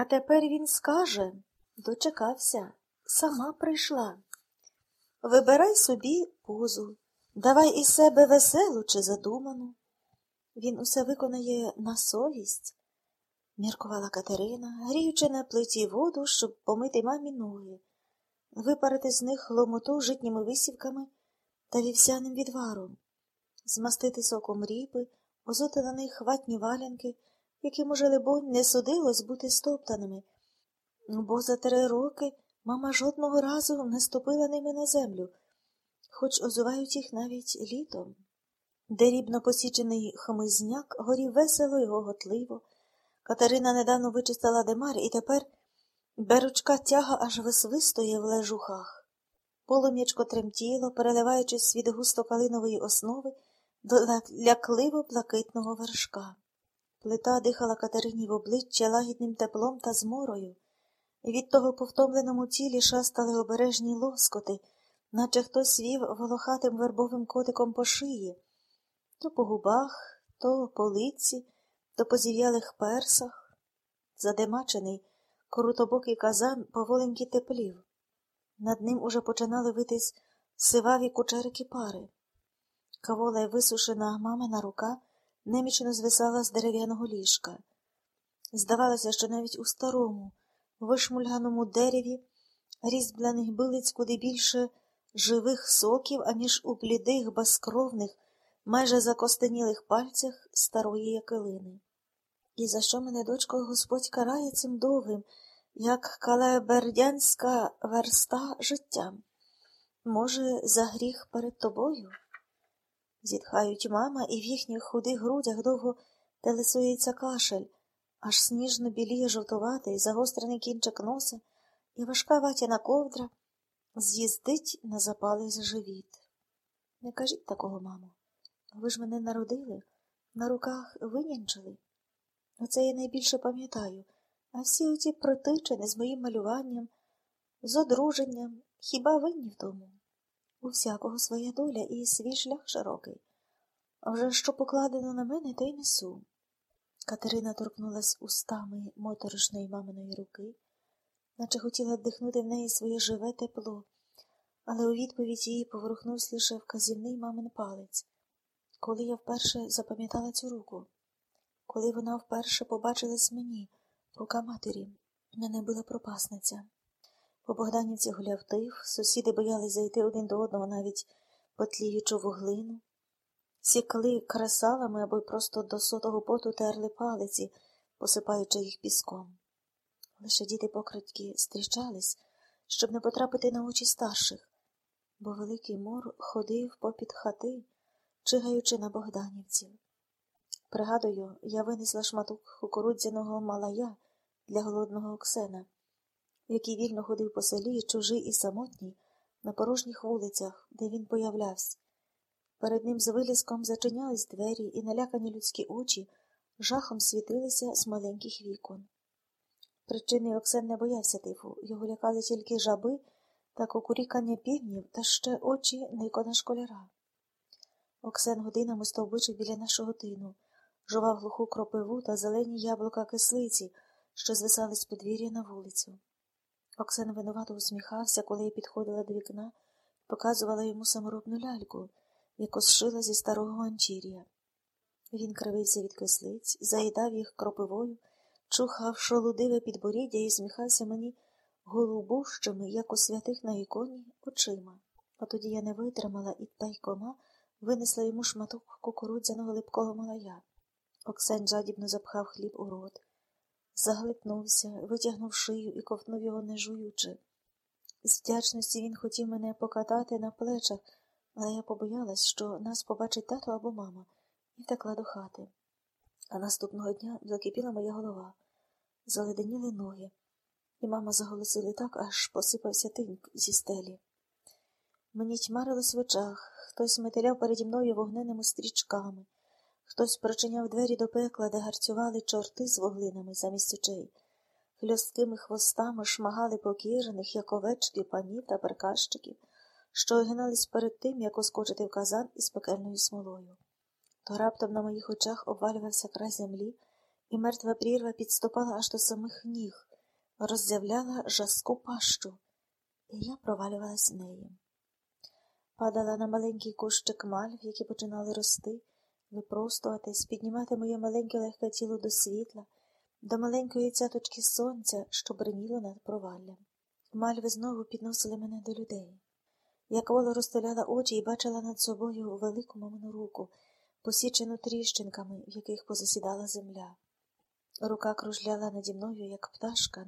А тепер він скаже дочекався, сама прийшла. Вибирай собі позу, давай із себе веселу чи задуману. Він усе виконає на совість, міркувала Катерина, гріючи на плиті воду, щоб помити мамі ноги, випарити з них ломоту житніми висівками та вівсяним відваром, змастити соком ріпи, озути на них хватні валянки, яким уже, либонь, не судилось бути стоптаними, бо за три роки мама жодного разу не ступила ними на землю, хоч озувають їх навіть літом. Дерібно посічений хмизняк горів весело і гоготливо. Катерина недавно вичистила демар, і тепер беручка тяга аж висвистує в лежухах. Полум'ячко тремтіло, переливаючись від густо калинової основи до лякливо блакитного вершка. Плита дихала Катерині в обличчя лагідним теплом та зморою. Від того повтомленому тілі шастали обережні лоскоти, наче хтось вів волохатим вербовим котиком по шиї, то по губах, то по лиці, то по зів'ялих персах. Задемачений, крутобокий казан поволеньки теплів. Над ним уже починали витись сиваві кучерики пари. Кавола й висушена мамина рука немічно звисала з дерев'яного ліжка. Здавалося, що навіть у старому, вишмульганому дереві різьбляних билиць куди більше живих соків, аніж у блідих, безкровних, майже закостенілих пальцях старої якилини. І за що мене, дочко, Господь карає цим довгим, як калебердянська верста життям? Може, за гріх перед тобою? Зітхають мама, і в їхніх худих грудях довго телесується кашель, аж сніжно біліє жовтуватий, загострений кінчик носа, і важка ватяна ковдра з'їздить на запалий живіт. Не кажіть такого, мамо. Ви ж мене народили, на руках винянчили. Оце я найбільше пам'ятаю, а всі оці протичини з моїм малюванням, з одруженням, хіба винні в тому? У всякого своя доля і свій шлях широкий. А вже що покладено на мене, те й несу. Катерина торкнулась устами моторошної маминої руки, наче хотіла вдихнути в неї своє живе тепло, але у відповідь її поворухнувся лише вказівний мамин палець. Коли я вперше запам'ятала цю руку, коли вона вперше побачилась мені, рука матері, мене була пропасниця. По Богданівці гуляв тих, сусіди боялись зайти один до одного навіть потліючу вуглину, сікали кресалами або й просто до сотого поту терли палиці, посипаючи їх піском. Лише діти покритки стрічались, щоб не потрапити на очі старших, бо великий мор ходив попід хати, чигаючи на Богданівців. Пригадую, я винесла шматок кукурудзяного малая для голодного Оксена який вільно ходив по селі, чужий і самотній, на порожніх вулицях, де він появлявся. Перед ним з вилізком зачинялись двері, і налякані людські очі жахом світилися з маленьких вікон. Причини Оксен не боявся тифу, його лякали тільки жаби та кукурікання півнів та ще очі Никона школяра. Оксен годинами стовбичив біля нашого тину, жував глуху кропиву та зелені яблука кислиці, що звисали з подвір'я на вулицю. Оксана винувато усміхався, коли я підходила до вікна показувала йому саморобну ляльку, яку зшила зі старого анчір'я. Він кривився від кислиць, заїдав їх кропивою, чухав шолудиве підборіддя і сміхався мені голубущими, як у святих на іконі, очима. А тоді я не витримала і тайкома винесла йому шматок кукурудзяного липкого малая. Оксен жадібно запхав хліб у рот заглипнувся, витягнув шию і ковтнув його не жуючи. З вдячності він хотів мене покатати на плечах, але я побоялась, що нас побачить тато або мама, і втекла до хати. А наступного дня закипіла моя голова, заледеніли ноги, і мама заголосили так, аж посипався тинь зі стелі. Мені тьмарилось в очах, хтось метеляв переді мною вогненими стрічками. Хтось прочиняв двері до пекла, де гарцювали чорти з вуглинами замість очей, хльосткими хвостами шмагали покірних, як овечки, панів та перказчиків, що огинались перед тим, як оскочити в казан із пекельною смолою. То раптом на моїх очах обвалювався край землі, і мертва прірва підступала аж до самих ніг. роззявляла жаску пащу, і я провалювалась неї. Падала на маленький кущик мальв, які починали рости, випростуватись, піднімати моє маленьке легке тіло до світла, до маленької цяточки сонця, що бриніло над проваллям. Мальви знову підносили мене до людей. Я кволо розтуляла очі і бачила над собою велику мамину руку, посічену тріщинками, в яких позасідала земля. Рука кружляла наді мною, як пташка,